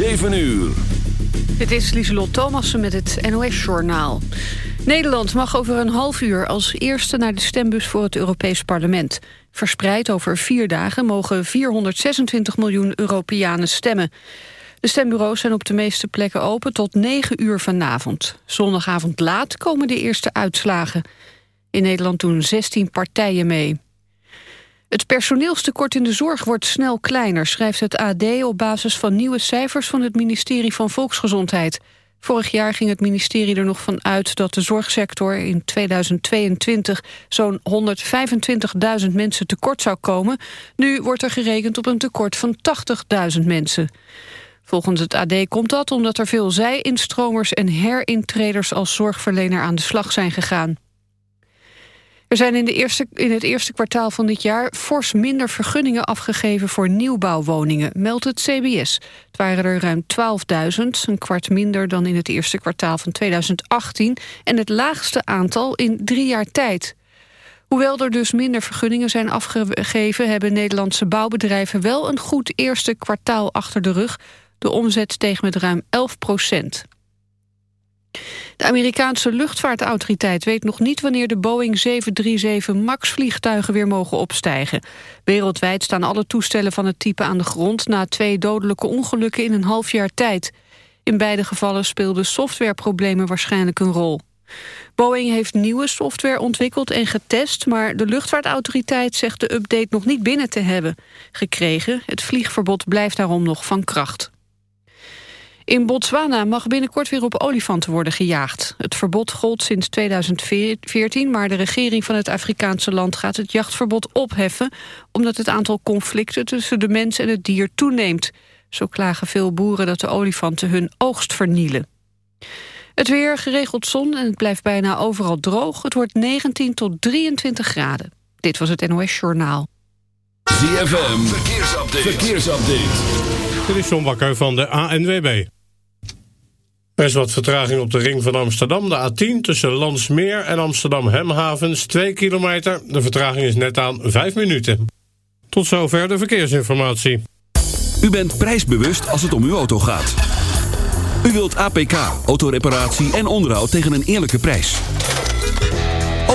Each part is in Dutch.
7 uur. Dit is Lieselot Thomassen met het NOS-journaal. Nederland mag over een half uur als eerste naar de stembus voor het Europees Parlement. Verspreid over vier dagen mogen 426 miljoen Europeanen stemmen. De stembureaus zijn op de meeste plekken open tot 9 uur vanavond. Zondagavond laat komen de eerste uitslagen. In Nederland doen 16 partijen mee. Het personeelstekort in de zorg wordt snel kleiner, schrijft het AD op basis van nieuwe cijfers van het ministerie van Volksgezondheid. Vorig jaar ging het ministerie er nog van uit dat de zorgsector in 2022 zo'n 125.000 mensen tekort zou komen. Nu wordt er gerekend op een tekort van 80.000 mensen. Volgens het AD komt dat omdat er veel zij-instromers en herintreders als zorgverlener aan de slag zijn gegaan. Er zijn in, de eerste, in het eerste kwartaal van dit jaar fors minder vergunningen afgegeven voor nieuwbouwwoningen, meldt het CBS. Het waren er ruim 12.000, een kwart minder dan in het eerste kwartaal van 2018 en het laagste aantal in drie jaar tijd. Hoewel er dus minder vergunningen zijn afgegeven... hebben Nederlandse bouwbedrijven wel een goed eerste kwartaal achter de rug. De omzet steeg met ruim 11 procent. De Amerikaanse luchtvaartautoriteit weet nog niet wanneer de Boeing 737 MAX-vliegtuigen weer mogen opstijgen. Wereldwijd staan alle toestellen van het type aan de grond na twee dodelijke ongelukken in een half jaar tijd. In beide gevallen speelden softwareproblemen waarschijnlijk een rol. Boeing heeft nieuwe software ontwikkeld en getest... maar de luchtvaartautoriteit zegt de update nog niet binnen te hebben gekregen. Het vliegverbod blijft daarom nog van kracht. In Botswana mag binnenkort weer op olifanten worden gejaagd. Het verbod gold sinds 2014, maar de regering van het Afrikaanse land gaat het jachtverbod opheffen, omdat het aantal conflicten tussen de mens en het dier toeneemt. Zo klagen veel boeren dat de olifanten hun oogst vernielen. Het weer, geregeld zon en het blijft bijna overal droog. Het wordt 19 tot 23 graden. Dit was het NOS Journaal. ZFM, verkeersupdate. verkeersupdate. Dit is John Bakker van de ANWB. Er is wat vertraging op de ring van Amsterdam, de A10... tussen Landsmeer en Amsterdam-Hemhavens, 2 kilometer. De vertraging is net aan 5 minuten. Tot zover de verkeersinformatie. U bent prijsbewust als het om uw auto gaat. U wilt APK, autoreparatie en onderhoud tegen een eerlijke prijs.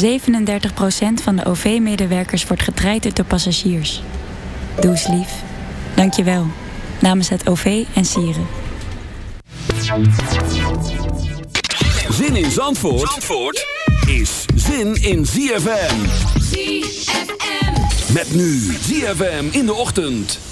37% van de OV-medewerkers wordt getraind door passagiers. Doe eens lief. Dank je wel. Namens het OV en Sieren. Zin in Zandvoort, Zandvoort is zin in ZFM. ZFM. Met nu ZFM in de ochtend.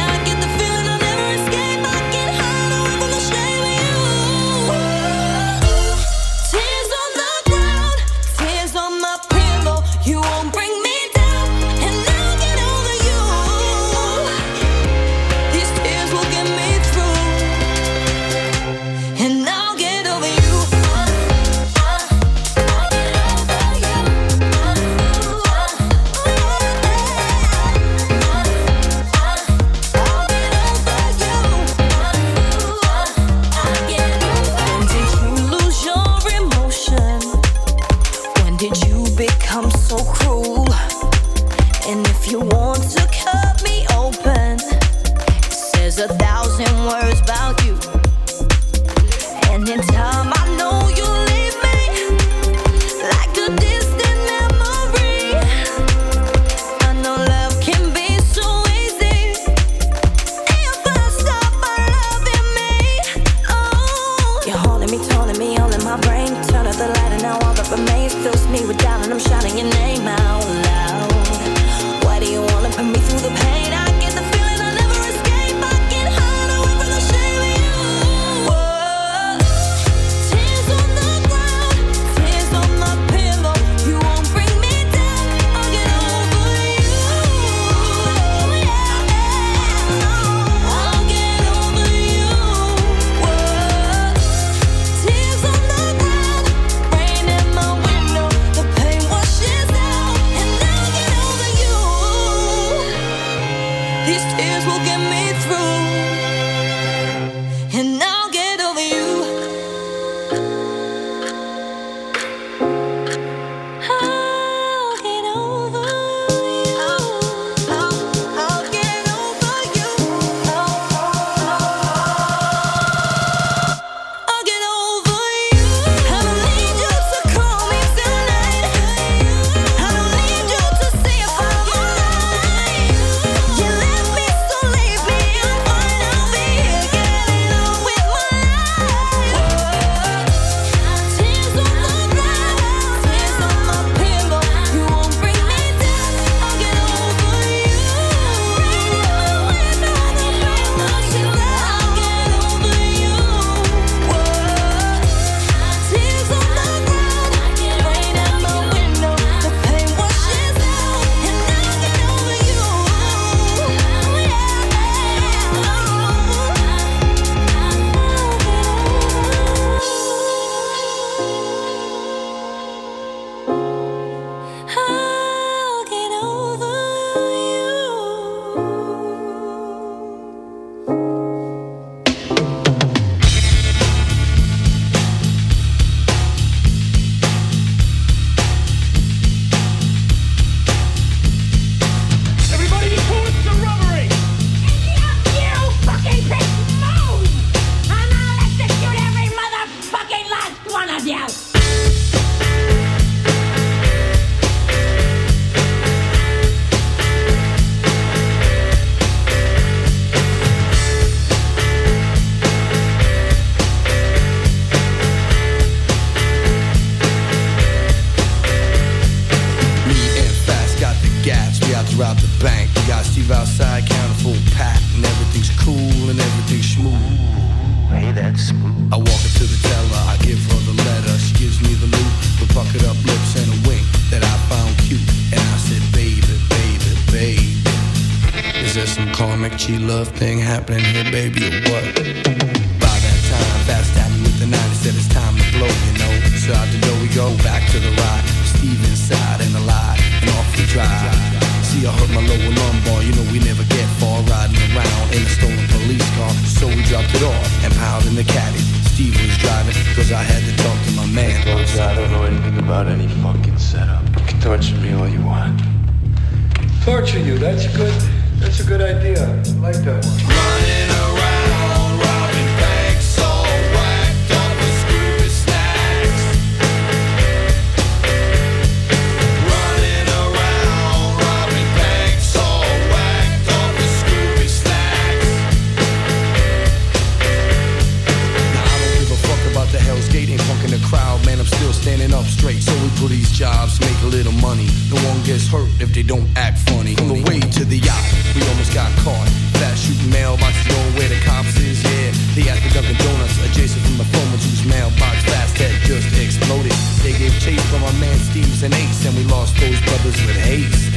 Donuts adjacent from the phone whose mailbox fast had just exploded. They gave chase from our man Steve's and Ace, and we lost those brothers with haste.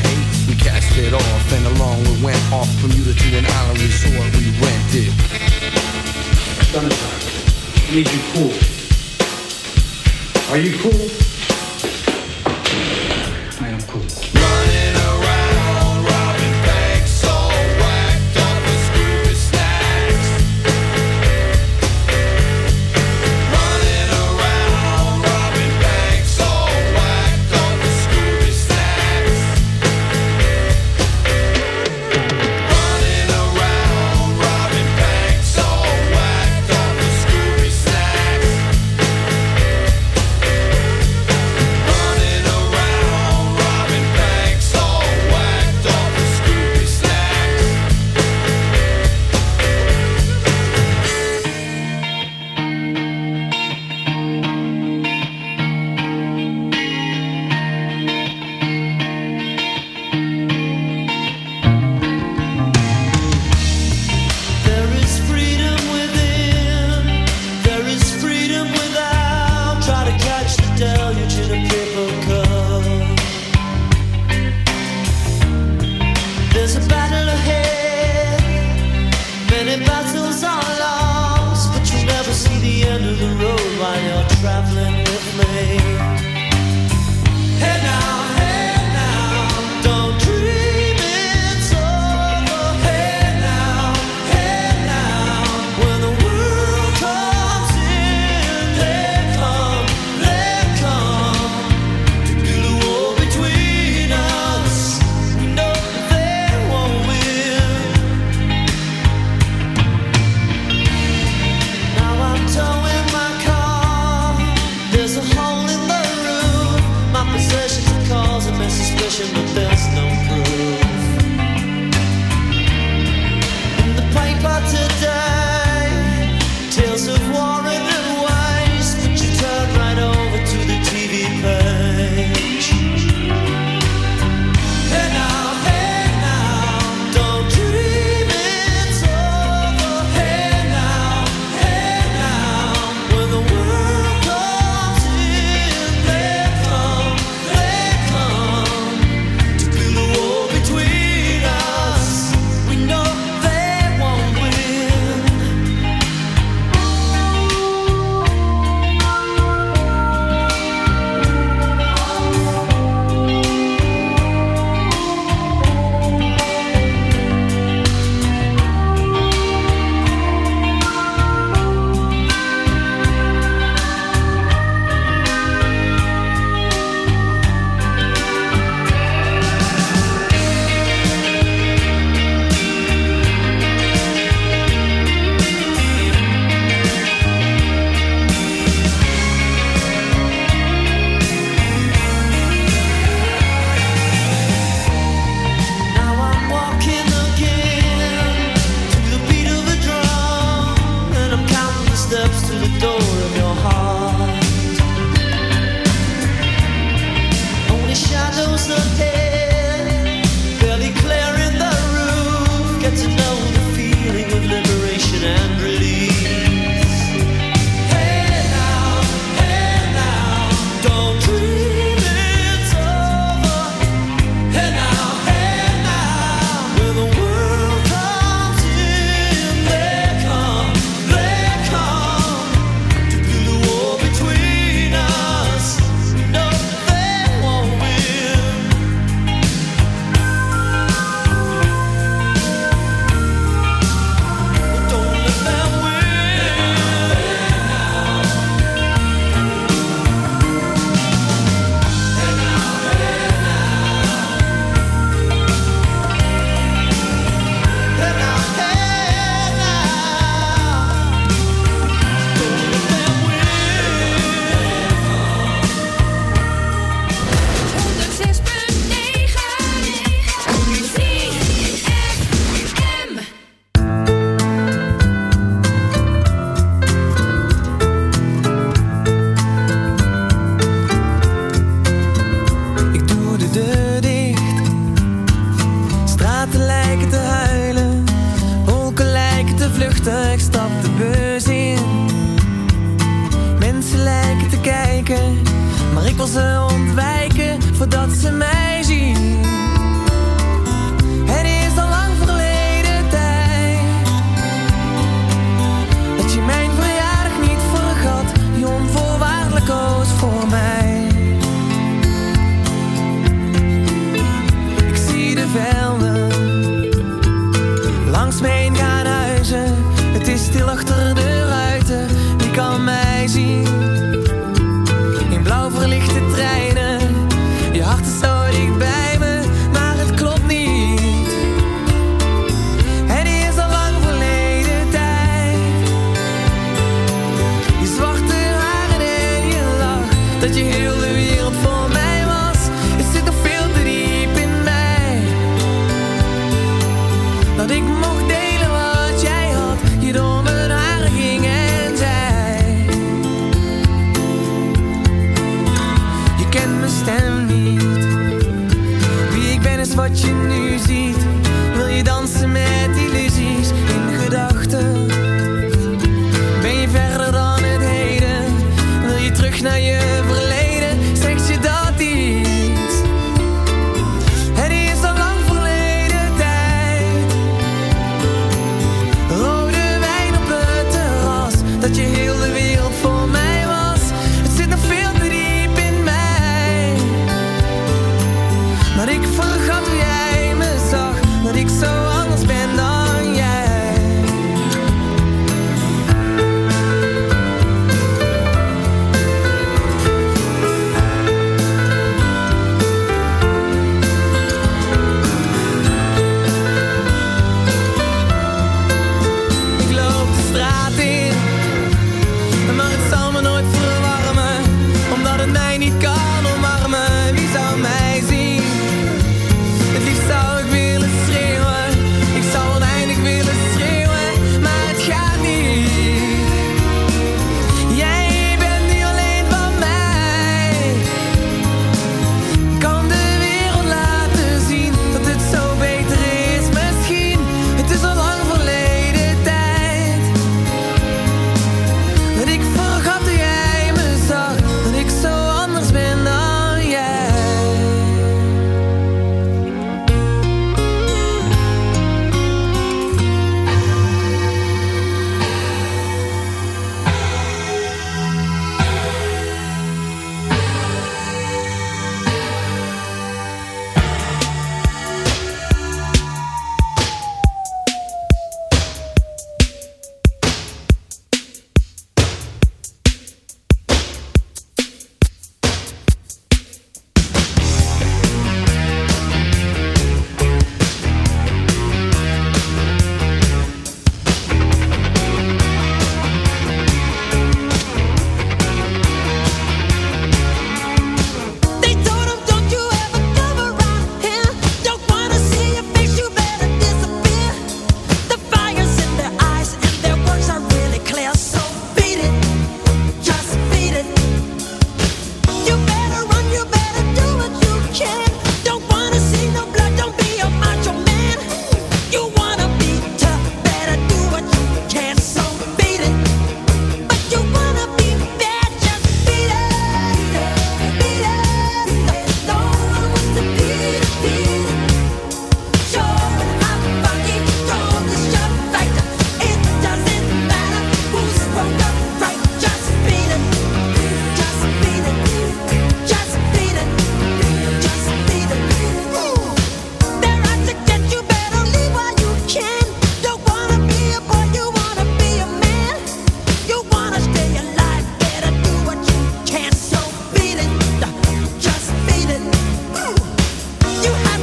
We cast it off, and along we went off from Bermuda to an island resort we rented. Summertime, I need you cool. Are you cool?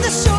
the show.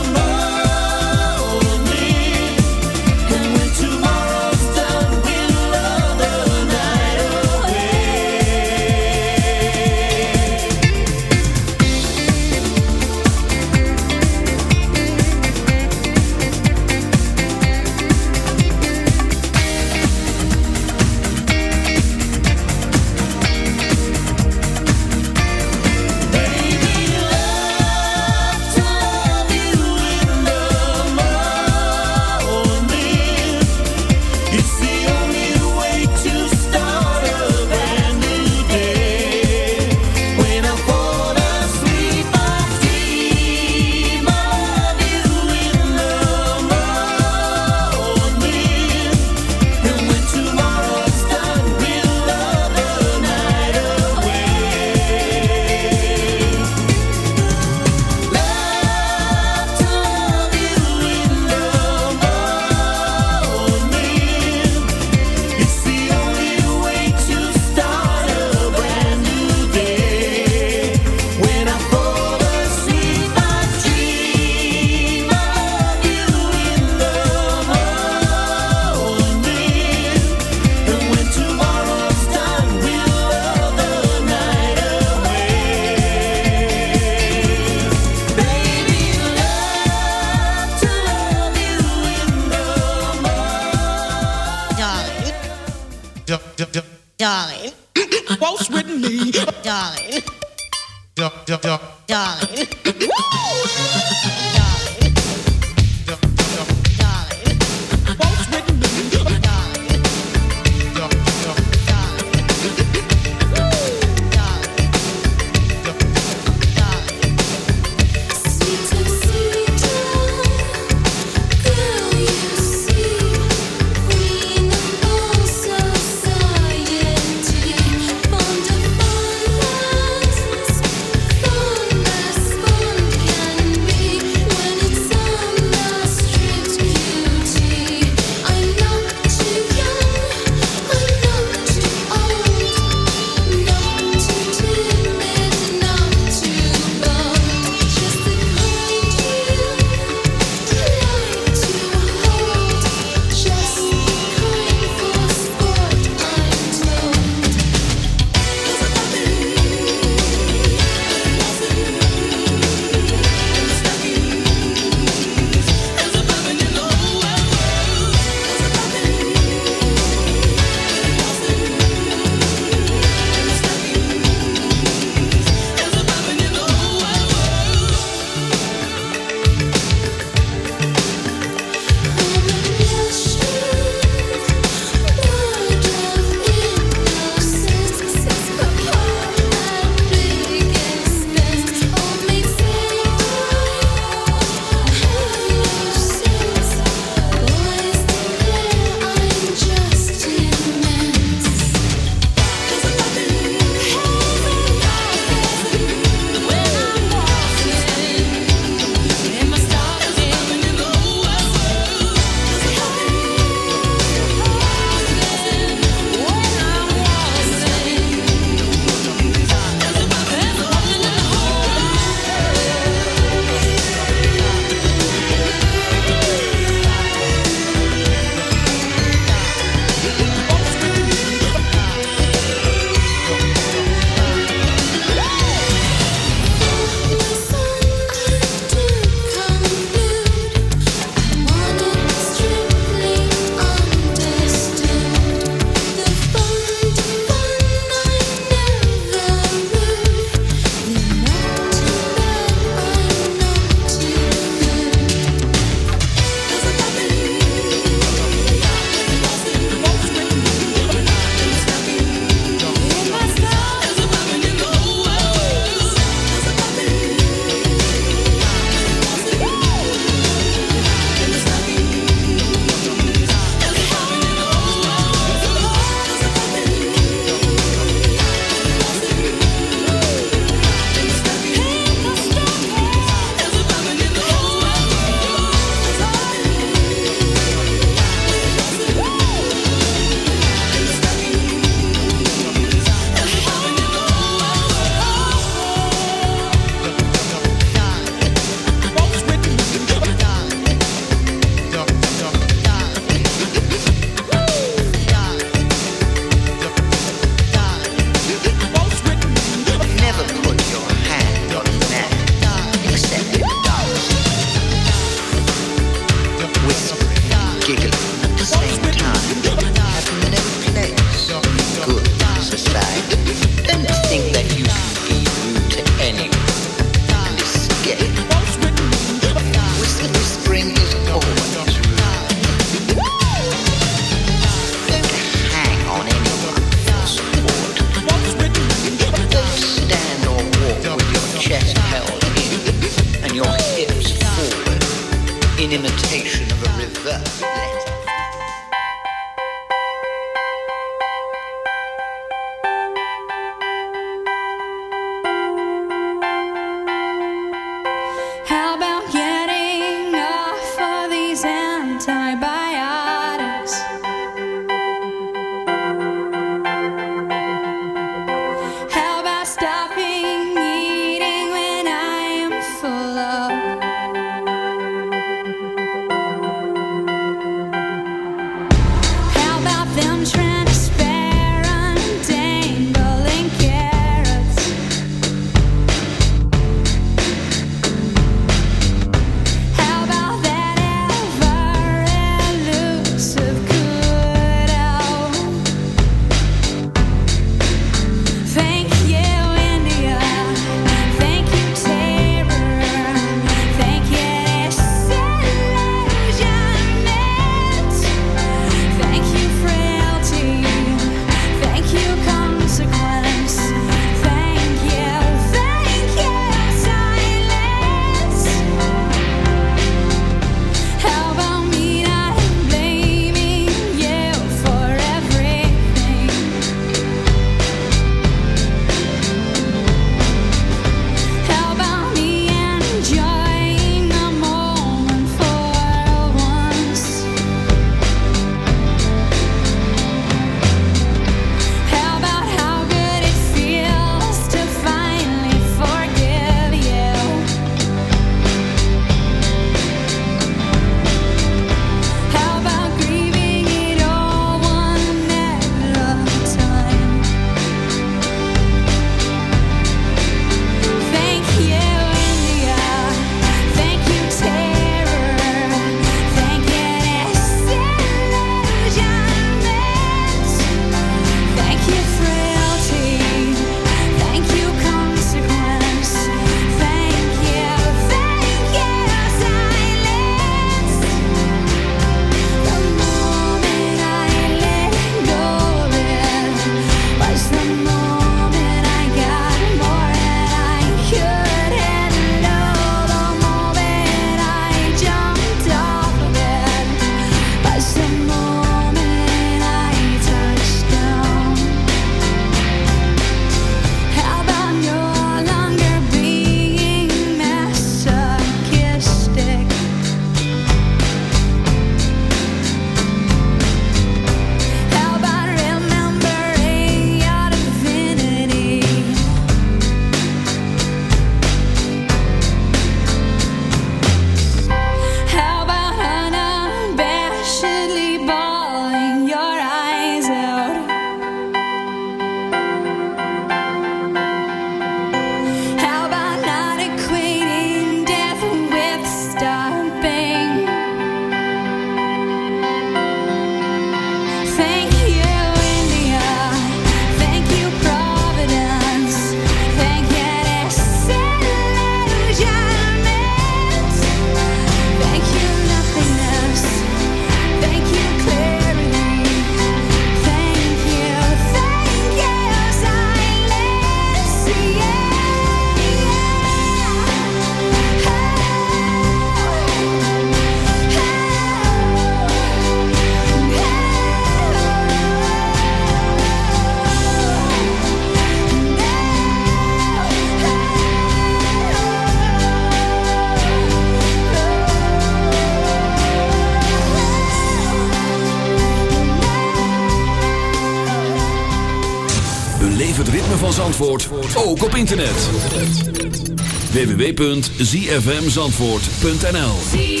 www.zfmzandvoort.nl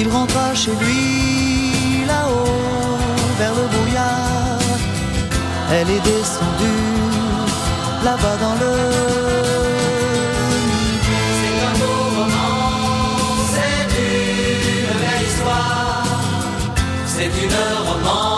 Il rentra chez lui là-haut vers le brouillard. Elle est descendue là-bas dans le. C'est un roman, c'est une romance